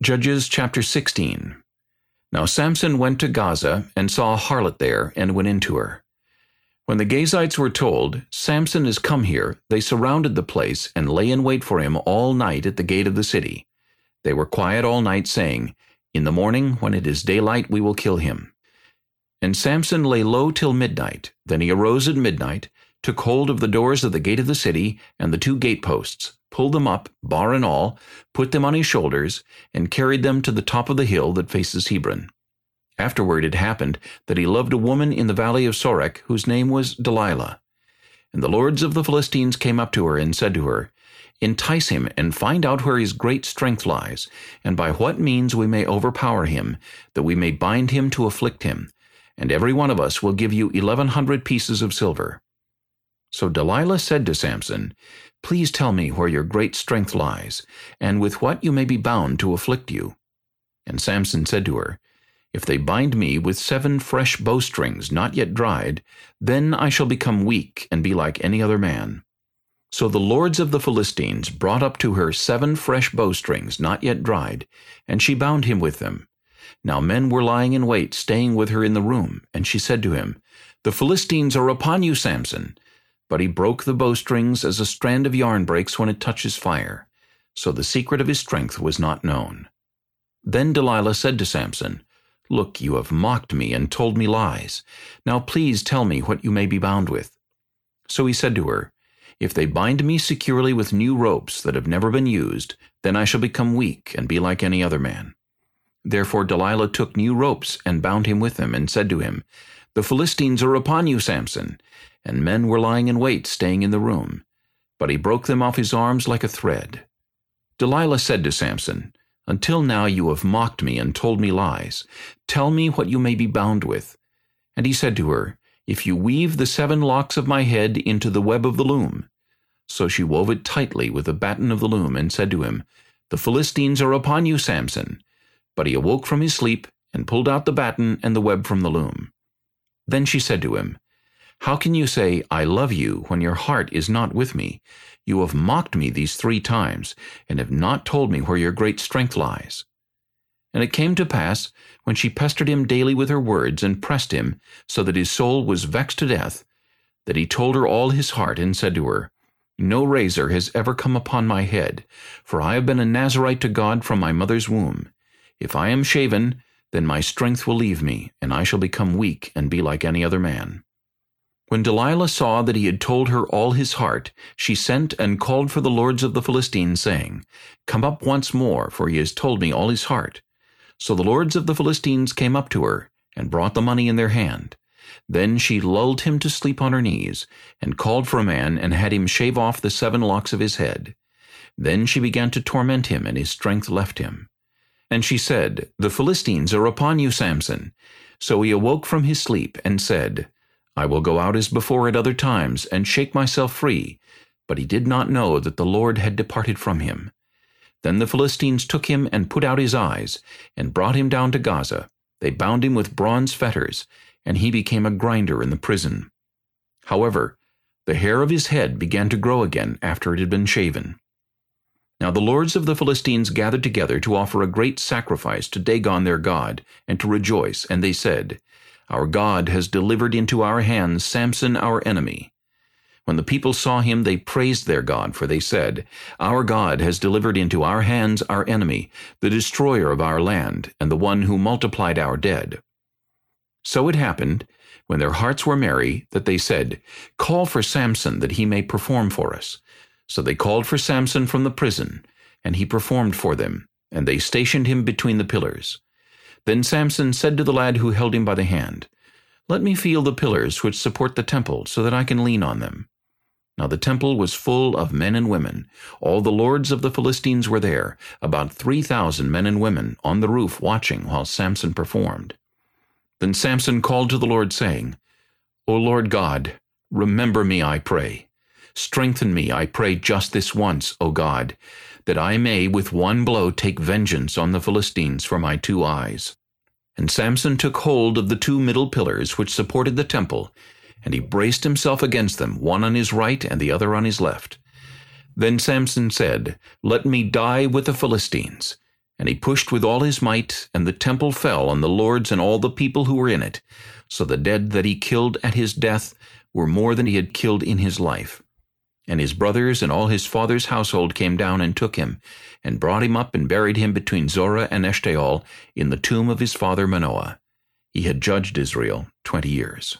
Judges chapter 16 Now Samson went to Gaza, and saw a harlot there, and went into her. When the Gazites were told, Samson is come here, they surrounded the place, and lay in wait for him all night at the gate of the city. They were quiet all night, saying, In the morning, when it is daylight, we will kill him. And Samson lay low till midnight. Then he arose at midnight, took hold of the doors of the gate of the city, and the two gateposts, pulled them up, bar and all, put them on his shoulders, and carried them to the top of the hill that faces Hebron. Afterward it happened that he loved a woman in the valley of Sorek, whose name was Delilah. And the lords of the Philistines came up to her and said to her, Entice him, and find out where his great strength lies, and by what means we may overpower him, that we may bind him to afflict him, and every one of us will give you eleven hundred pieces of silver. So Delilah said to Samson, Please tell me where your great strength lies, and with what you may be bound to afflict you. And Samson said to her, If they bind me with seven fresh bowstrings not yet dried, then I shall become weak and be like any other man. So the lords of the Philistines brought up to her seven fresh bowstrings not yet dried, and she bound him with them. Now men were lying in wait, staying with her in the room, and she said to him, The Philistines are upon you, Samson. But he broke the bowstrings as a strand of yarn breaks when it touches fire. So the secret of his strength was not known. Then Delilah said to Samson, Look, you have mocked me and told me lies. Now please tell me what you may be bound with. So he said to her, If they bind me securely with new ropes that have never been used, then I shall become weak and be like any other man. Therefore Delilah took new ropes and bound him with them, and said to him, The Philistines are upon you, Samson and men were lying in wait, staying in the room. But he broke them off his arms like a thread. Delilah said to Samson, Until now you have mocked me and told me lies. Tell me what you may be bound with. And he said to her, If you weave the seven locks of my head into the web of the loom. So she wove it tightly with the batten of the loom, and said to him, The Philistines are upon you, Samson. But he awoke from his sleep, and pulled out the batten and the web from the loom. Then she said to him, how can you say, I love you, when your heart is not with me? You have mocked me these three times, and have not told me where your great strength lies. And it came to pass, when she pestered him daily with her words, and pressed him, so that his soul was vexed to death, that he told her all his heart, and said to her, No razor has ever come upon my head, for I have been a Nazarite to God from my mother's womb. If I am shaven, then my strength will leave me, and I shall become weak and be like any other man. When Delilah saw that he had told her all his heart, she sent and called for the lords of the Philistines, saying, Come up once more, for he has told me all his heart. So the lords of the Philistines came up to her, and brought the money in their hand. Then she lulled him to sleep on her knees, and called for a man, and had him shave off the seven locks of his head. Then she began to torment him, and his strength left him. And she said, The Philistines are upon you, Samson. So he awoke from his sleep, and said, I will go out as before at other times, and shake myself free. But he did not know that the Lord had departed from him. Then the Philistines took him and put out his eyes, and brought him down to Gaza. They bound him with bronze fetters, and he became a grinder in the prison. However, the hair of his head began to grow again after it had been shaven. Now the lords of the Philistines gathered together to offer a great sacrifice to Dagon their god, and to rejoice, and they said, our God has delivered into our hands Samson our enemy. When the people saw him, they praised their God, for they said, Our God has delivered into our hands our enemy, the destroyer of our land, and the one who multiplied our dead. So it happened, when their hearts were merry, that they said, Call for Samson, that he may perform for us. So they called for Samson from the prison, and he performed for them, and they stationed him between the pillars. Then Samson said to the lad who held him by the hand, Let me feel the pillars which support the temple, so that I can lean on them. Now the temple was full of men and women. All the lords of the Philistines were there, about three thousand men and women, on the roof watching while Samson performed. Then Samson called to the Lord, saying, O Lord God, remember me, I pray. Strengthen me, I pray, just this once, O God, that I may with one blow take vengeance on the Philistines for my two eyes. And Samson took hold of the two middle pillars which supported the temple, and he braced himself against them, one on his right and the other on his left. Then Samson said, Let me die with the Philistines. And he pushed with all his might, and the temple fell on the lords and all the people who were in it. So the dead that he killed at his death were more than he had killed in his life. And his brothers and all his father's household came down and took him, and brought him up and buried him between Zorah and Eshtaol in the tomb of his father Manoah. He had judged Israel twenty years.